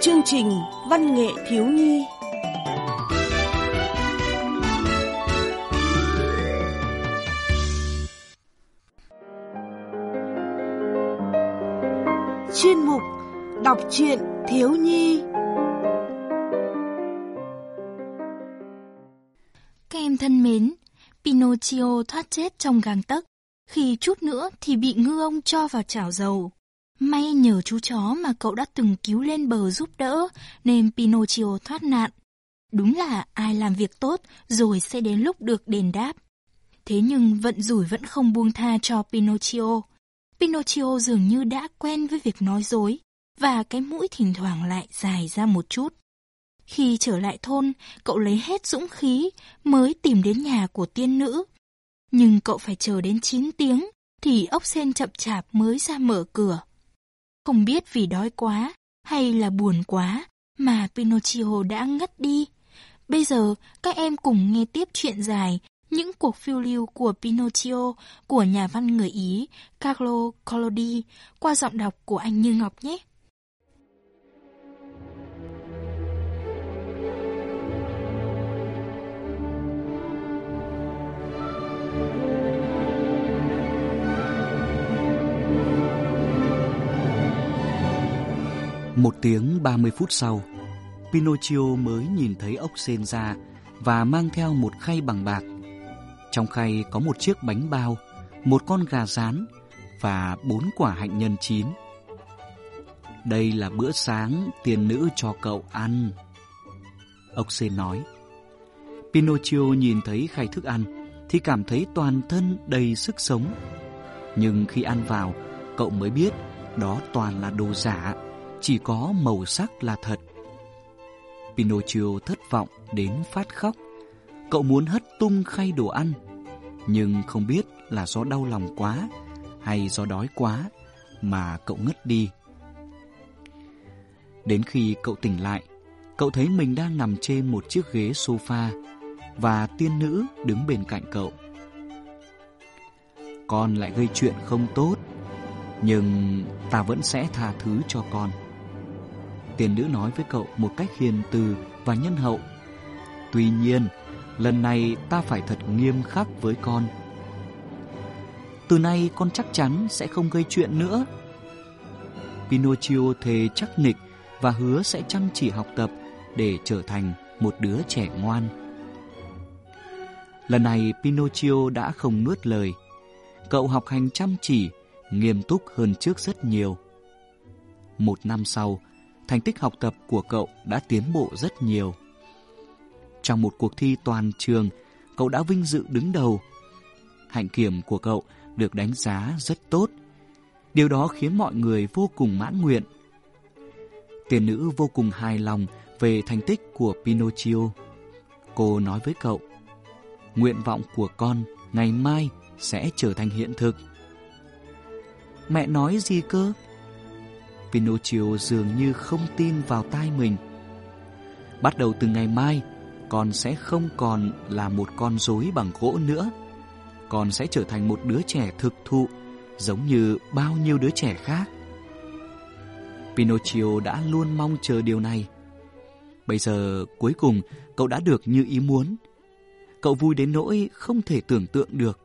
Chương trình Văn nghệ thiếu nhi. Chuyên mục Đọc truyện thiếu nhi. Các em thân mến, Pinocchio thoát chết trong gang tấc, khi chút nữa thì bị ngư ông cho vào chảo dầu. May nhờ chú chó mà cậu đã từng cứu lên bờ giúp đỡ, nên Pinocchio thoát nạn. Đúng là ai làm việc tốt rồi sẽ đến lúc được đền đáp. Thế nhưng vận rủi vẫn không buông tha cho Pinocchio. Pinocchio dường như đã quen với việc nói dối, và cái mũi thỉnh thoảng lại dài ra một chút. Khi trở lại thôn, cậu lấy hết dũng khí mới tìm đến nhà của tiên nữ. Nhưng cậu phải chờ đến 9 tiếng thì ốc sen chậm chạp mới ra mở cửa. Không biết vì đói quá hay là buồn quá mà Pinocchio đã ngất đi. Bây giờ, các em cùng nghe tiếp chuyện dài những cuộc phiêu lưu của Pinocchio của nhà văn người Ý Carlo Collodi qua giọng đọc của anh Như Ngọc nhé. Một tiếng 30 phút sau, Pinocchio mới nhìn thấy ốc sên ra và mang theo một khay bằng bạc. Trong khay có một chiếc bánh bao, một con gà rán và bốn quả hạnh nhân chín. Đây là bữa sáng tiền nữ cho cậu ăn. Ốc sên nói. Pinocchio nhìn thấy khay thức ăn thì cảm thấy toàn thân đầy sức sống. Nhưng khi ăn vào, cậu mới biết đó toàn là đồ giả chỉ có màu sắc là thật. Pinocchio thất vọng đến phát khóc. Cậu muốn hất tung khay đồ ăn, nhưng không biết là do đau lòng quá hay do đói quá mà cậu ngất đi. Đến khi cậu tỉnh lại, cậu thấy mình đang nằm trên một chiếc ghế sofa và tiên nữ đứng bên cạnh cậu. Con lại gây chuyện không tốt, nhưng ta vẫn sẽ tha thứ cho con. Tiền nữ nói với cậu một cách hiền từ và nhân hậu. Tuy nhiên, lần này ta phải thật nghiêm khắc với con. Từ nay con chắc chắn sẽ không gây chuyện nữa. Pinocchio thề chắc nịch và hứa sẽ chăm chỉ học tập để trở thành một đứa trẻ ngoan. Lần này Pinocchio đã không nuốt lời. Cậu học hành chăm chỉ, nghiêm túc hơn trước rất nhiều. Một năm sau, thành tích học tập của cậu đã tiến bộ rất nhiều. Trong một cuộc thi toàn trường, cậu đã vinh dự đứng đầu. Hạnh kiểm của cậu được đánh giá rất tốt. Điều đó khiến mọi người vô cùng mãn nguyện. Tiền nữ vô cùng hài lòng về thành tích của Pinocchio. Cô nói với cậu, nguyện vọng của con ngày mai sẽ trở thành hiện thực. Mẹ nói gì cơ? Pinocchio dường như không tin vào tai mình. Bắt đầu từ ngày mai, con sẽ không còn là một con rối bằng gỗ nữa. Con sẽ trở thành một đứa trẻ thực thụ, giống như bao nhiêu đứa trẻ khác. Pinocchio đã luôn mong chờ điều này. Bây giờ, cuối cùng, cậu đã được như ý muốn. Cậu vui đến nỗi không thể tưởng tượng được.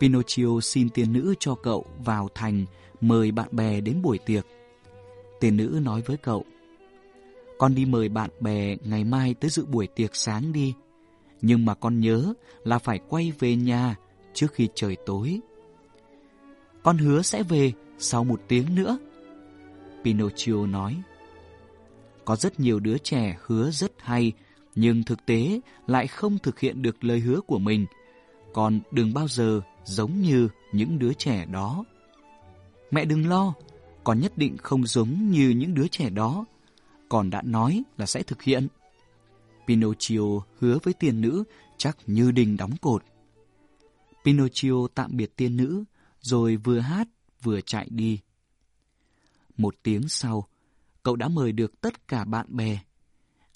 Pinocchio xin tiên nữ cho cậu vào thành mời bạn bè đến buổi tiệc. Tiền nữ nói với cậu, con đi mời bạn bè ngày mai tới dự buổi tiệc sáng đi. Nhưng mà con nhớ là phải quay về nhà trước khi trời tối. Con hứa sẽ về sau một tiếng nữa. Pinocchio nói. Có rất nhiều đứa trẻ hứa rất hay, nhưng thực tế lại không thực hiện được lời hứa của mình. Còn đừng bao giờ giống như những đứa trẻ đó. Mẹ đừng lo, con nhất định không giống như những đứa trẻ đó. Con đã nói là sẽ thực hiện. Pinocchio hứa với tiên nữ chắc như đình đóng cột. Pinocchio tạm biệt tiên nữ, rồi vừa hát vừa chạy đi. Một tiếng sau, cậu đã mời được tất cả bạn bè.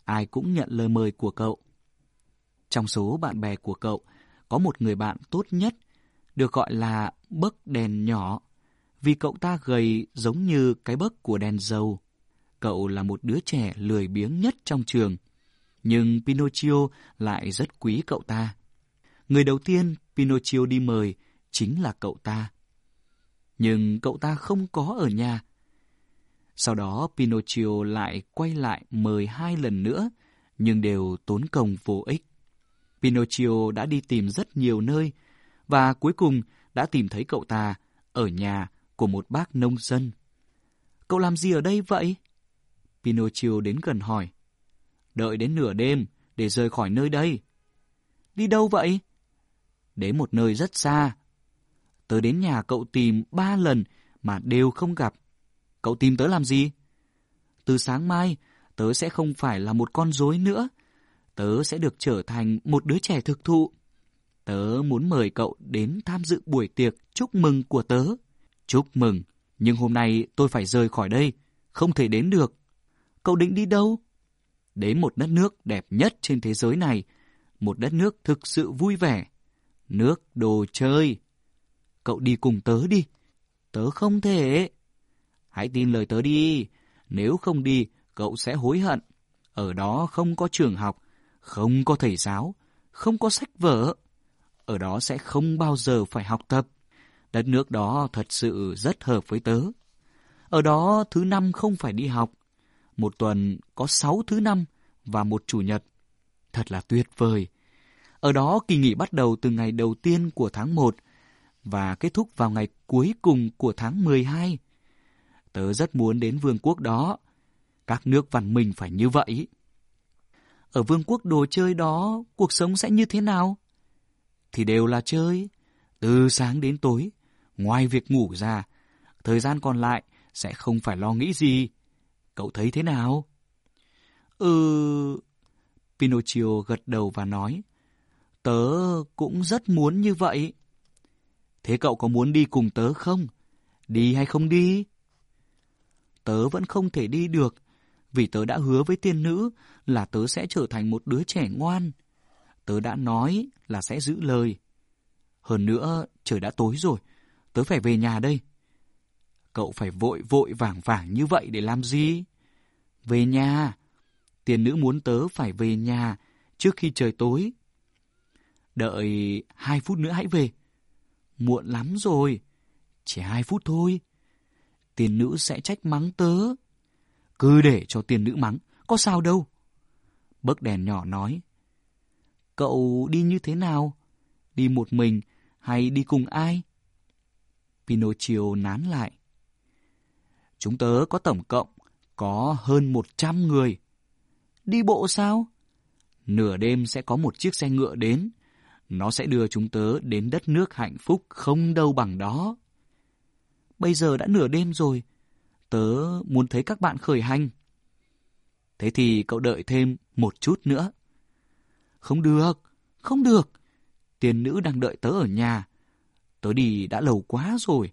Ai cũng nhận lời mời của cậu. Trong số bạn bè của cậu, có một người bạn tốt nhất, được gọi là bấc đèn nhỏ vì cậu ta gầy giống như cái bấc của đèn dầu. Cậu là một đứa trẻ lười biếng nhất trong trường, nhưng Pinocchio lại rất quý cậu ta. Người đầu tiên Pinocchio đi mời chính là cậu ta. Nhưng cậu ta không có ở nhà. Sau đó Pinocchio lại quay lại mời hai lần nữa, nhưng đều tốn công vô ích. Pinocchio đã đi tìm rất nhiều nơi, và cuối cùng đã tìm thấy cậu ta ở nhà của một bác nông dân. Cậu làm gì ở đây vậy? Pinocchio đến gần hỏi. Đợi đến nửa đêm để rời khỏi nơi đây. Đi đâu vậy? Đến một nơi rất xa. Tớ đến nhà cậu tìm ba lần mà đều không gặp. Cậu tìm tớ làm gì? Từ sáng mai, tớ sẽ không phải là một con rối nữa. Tớ sẽ được trở thành một đứa trẻ thực thụ. Tớ muốn mời cậu đến tham dự buổi tiệc chúc mừng của tớ. Chúc mừng, nhưng hôm nay tôi phải rời khỏi đây, không thể đến được. Cậu định đi đâu? Đến một đất nước đẹp nhất trên thế giới này, một đất nước thực sự vui vẻ. Nước đồ chơi. Cậu đi cùng tớ đi. Tớ không thể. Hãy tin lời tớ đi. Nếu không đi, cậu sẽ hối hận. Ở đó không có trường học, không có thầy giáo, không có sách vở. Ở đó sẽ không bao giờ phải học tập. Đất nước đó thật sự rất hợp với tớ. Ở đó thứ năm không phải đi học. Một tuần có sáu thứ năm và một chủ nhật. Thật là tuyệt vời. Ở đó kỳ nghỉ bắt đầu từ ngày đầu tiên của tháng 1 và kết thúc vào ngày cuối cùng của tháng 12. Tớ rất muốn đến vương quốc đó. Các nước văn minh phải như vậy. Ở vương quốc đồ chơi đó, cuộc sống sẽ như thế nào? Thì đều là chơi, từ sáng đến tối, ngoài việc ngủ ra, thời gian còn lại sẽ không phải lo nghĩ gì. Cậu thấy thế nào? Ừ... Pinocchio gật đầu và nói, tớ cũng rất muốn như vậy. Thế cậu có muốn đi cùng tớ không? Đi hay không đi? Tớ vẫn không thể đi được, vì tớ đã hứa với tiên nữ là tớ sẽ trở thành một đứa trẻ ngoan. Tớ đã nói là sẽ giữ lời. Hơn nữa, trời đã tối rồi, tớ phải về nhà đây. Cậu phải vội vội vàng vàng như vậy để làm gì? Về nhà. Tiền nữ muốn tớ phải về nhà trước khi trời tối. Đợi hai phút nữa hãy về. Muộn lắm rồi. Chỉ hai phút thôi. Tiền nữ sẽ trách mắng tớ. Cứ để cho tiền nữ mắng, có sao đâu. Bấc đèn nhỏ nói. Cậu đi như thế nào? Đi một mình hay đi cùng ai? Pinocchio nán lại. Chúng tớ có tổng cộng có hơn 100 người. Đi bộ sao? Nửa đêm sẽ có một chiếc xe ngựa đến. Nó sẽ đưa chúng tớ đến đất nước hạnh phúc không đâu bằng đó. Bây giờ đã nửa đêm rồi. Tớ muốn thấy các bạn khởi hành. Thế thì cậu đợi thêm một chút nữa. Không được, không được. Tiền nữ đang đợi tớ ở nhà. Tớ đi đã lâu quá rồi.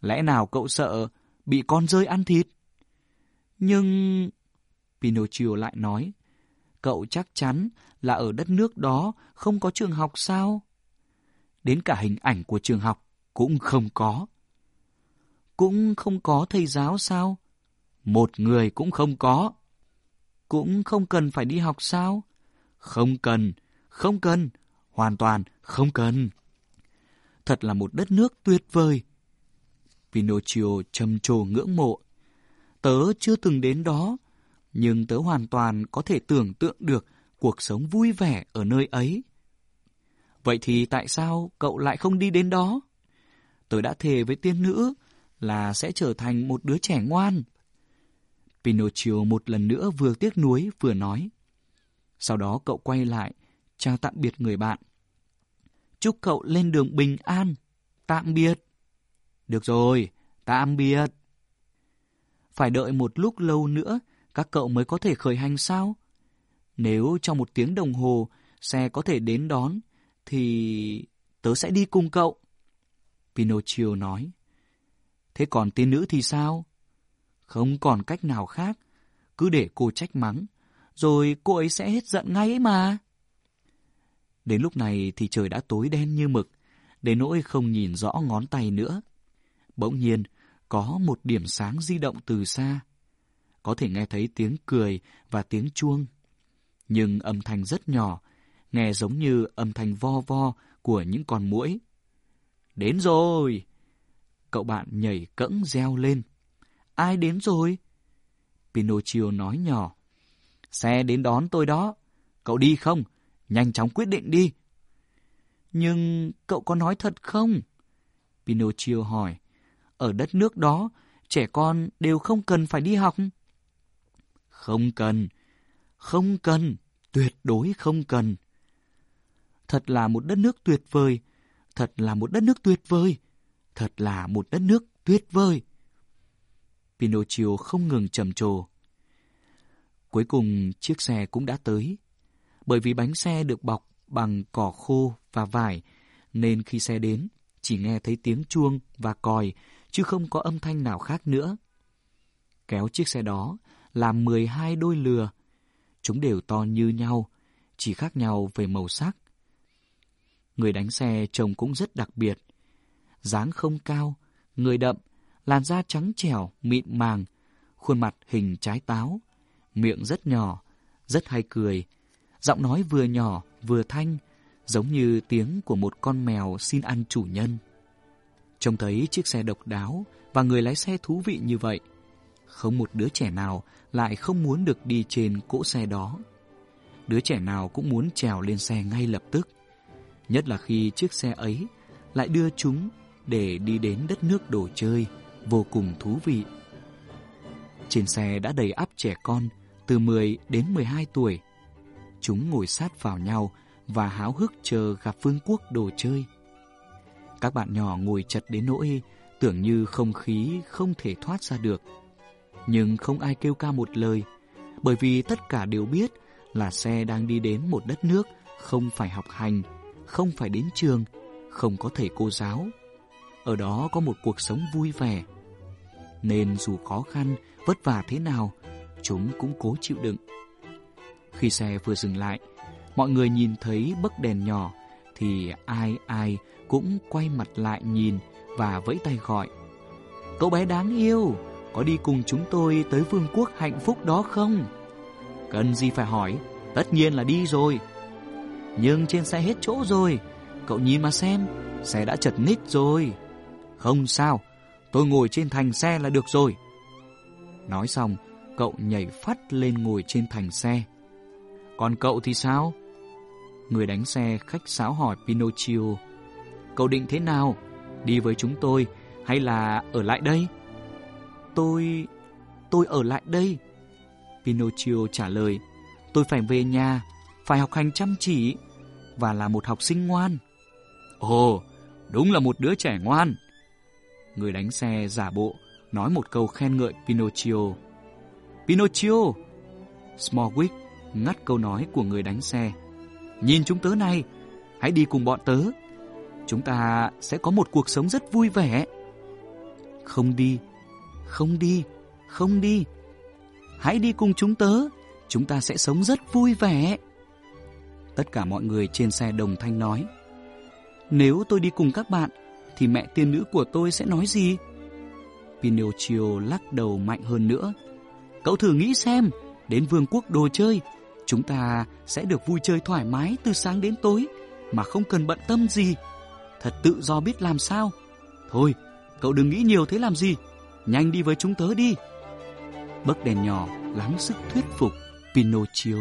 Lẽ nào cậu sợ bị con rơi ăn thịt? Nhưng... Pinocchio lại nói, cậu chắc chắn là ở đất nước đó không có trường học sao? Đến cả hình ảnh của trường học cũng không có. Cũng không có thầy giáo sao? Một người cũng không có. Cũng không cần phải đi học sao? Không cần, không cần, hoàn toàn không cần. Thật là một đất nước tuyệt vời. Pinocchio trầm trồ ngưỡng mộ. Tớ chưa từng đến đó, nhưng tớ hoàn toàn có thể tưởng tượng được cuộc sống vui vẻ ở nơi ấy. Vậy thì tại sao cậu lại không đi đến đó? Tớ đã thề với tiên nữ là sẽ trở thành một đứa trẻ ngoan. Pinocchio một lần nữa vừa tiếc nuối vừa nói. Sau đó cậu quay lại, chào tạm biệt người bạn. Chúc cậu lên đường bình an. Tạm biệt. Được rồi, tạm biệt. Phải đợi một lúc lâu nữa, các cậu mới có thể khởi hành sao? Nếu trong một tiếng đồng hồ xe có thể đến đón, thì tớ sẽ đi cùng cậu. Pinocchio nói. Thế còn tiên nữ thì sao? Không còn cách nào khác, cứ để cô trách mắng, rồi cô ấy sẽ hết giận ngay ấy mà. Đến lúc này thì trời đã tối đen như mực, đến nỗi không nhìn rõ ngón tay nữa. Bỗng nhiên, có một điểm sáng di động từ xa. Có thể nghe thấy tiếng cười và tiếng chuông. Nhưng âm thanh rất nhỏ, nghe giống như âm thanh vo vo của những con muỗi. Đến rồi! Cậu bạn nhảy cẫng reo lên. Ai đến rồi? Pinocchio nói nhỏ. Xe đến đón tôi đó. Cậu đi không? Nhanh chóng quyết định đi. Nhưng cậu có nói thật không? Pinocchio hỏi. Ở đất nước đó, trẻ con đều không cần phải đi học. Không cần, không cần, tuyệt đối không cần. Thật là một đất nước tuyệt vời, thật là một đất nước tuyệt vời, thật là một đất nước tuyệt vời. Pinocchio không ngừng trầm trồ. Cuối cùng chiếc xe cũng đã tới. Bởi vì bánh xe được bọc bằng cỏ khô và vải, nên khi xe đến, chỉ nghe thấy tiếng chuông và còi, chứ không có âm thanh nào khác nữa. Kéo chiếc xe đó là 12 đôi lừa. Chúng đều to như nhau, chỉ khác nhau về màu sắc. Người đánh xe trông cũng rất đặc biệt. dáng không cao, người đậm, làn da trắng trẻo, mịn màng, khuôn mặt hình trái táo, miệng rất nhỏ, rất hay cười, giọng nói vừa nhỏ vừa thanh, giống như tiếng của một con mèo xin ăn chủ nhân. Trông thấy chiếc xe độc đáo và người lái xe thú vị như vậy, không một đứa trẻ nào lại không muốn được đi trên cỗ xe đó. Đứa trẻ nào cũng muốn trèo lên xe ngay lập tức, nhất là khi chiếc xe ấy lại đưa chúng để đi đến đất nước đồ chơi vô cùng thú vị. Trên xe đã đầy ắp trẻ con từ 10 đến 12 tuổi. Chúng ngồi sát vào nhau và háo hức chờ gặp vương quốc đồ chơi. Các bạn nhỏ ngồi chật đến nỗi tưởng như không khí không thể thoát ra được. Nhưng không ai kêu ca một lời, bởi vì tất cả đều biết là xe đang đi đến một đất nước không phải học hành, không phải đến trường, không có thầy cô giáo. Ở đó có một cuộc sống vui vẻ. Nên dù khó khăn, vất vả thế nào, chúng cũng cố chịu đựng. Khi xe vừa dừng lại, mọi người nhìn thấy bấc đèn nhỏ thì ai ai cũng quay mặt lại nhìn và vẫy tay gọi. Cậu bé đáng yêu, có đi cùng chúng tôi tới vương quốc hạnh phúc đó không? Cần gì phải hỏi, tất nhiên là đi rồi. Nhưng trên xe hết chỗ rồi, cậu nhìn mà xem, xe đã chật nít rồi. Không sao, tôi ngồi trên thành xe là được rồi. Nói xong, cậu nhảy phát lên ngồi trên thành xe. Còn cậu thì sao? Người đánh xe khách sáo hỏi Pinocchio. Cậu định thế nào? Đi với chúng tôi hay là ở lại đây? Tôi... tôi ở lại đây. Pinocchio trả lời. Tôi phải về nhà, phải học hành chăm chỉ và là một học sinh ngoan. Ồ, đúng là một đứa trẻ ngoan. Người đánh xe giả bộ nói một câu khen ngợi Pinocchio. Pinocchio! Smallwick ngắt câu nói của người đánh xe. Nhìn chúng tớ này, hãy đi cùng bọn tớ. Chúng ta sẽ có một cuộc sống rất vui vẻ. Không đi, không đi, không đi. Hãy đi cùng chúng tớ, chúng ta sẽ sống rất vui vẻ. Tất cả mọi người trên xe đồng thanh nói. Nếu tôi đi cùng các bạn, thì mẹ tiên nữ của tôi sẽ nói gì? Pinocchio lắc đầu mạnh hơn nữa. Cậu thử nghĩ xem, đến vương quốc đồ chơi, chúng ta sẽ được vui chơi thoải mái từ sáng đến tối, mà không cần bận tâm gì. Thật tự do biết làm sao. Thôi, cậu đừng nghĩ nhiều thế làm gì. Nhanh đi với chúng tớ đi. Bấc đèn nhỏ lắng sức thuyết phục Pinocchio.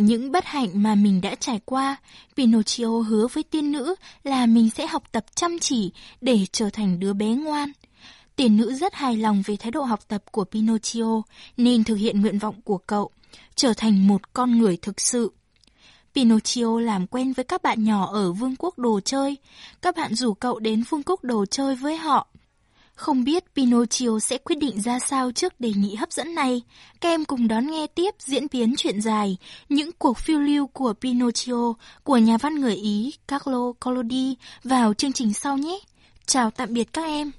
Lại những bất hạnh mà mình đã trải qua, Pinocchio hứa với tiên nữ là mình sẽ học tập chăm chỉ để trở thành đứa bé ngoan. Tiên nữ rất hài lòng về thái độ học tập của Pinocchio nên thực hiện nguyện vọng của cậu, trở thành một con người thực sự. Pinocchio làm quen với các bạn nhỏ ở vương quốc đồ chơi. Các bạn rủ cậu đến vương quốc đồ chơi với họ. Không biết Pinocchio sẽ quyết định ra sao trước đề nghị hấp dẫn này. Các em cùng đón nghe tiếp diễn biến chuyện dài, những cuộc phiêu lưu của Pinocchio của nhà văn người Ý Carlo Collodi vào chương trình sau nhé. Chào tạm biệt các em.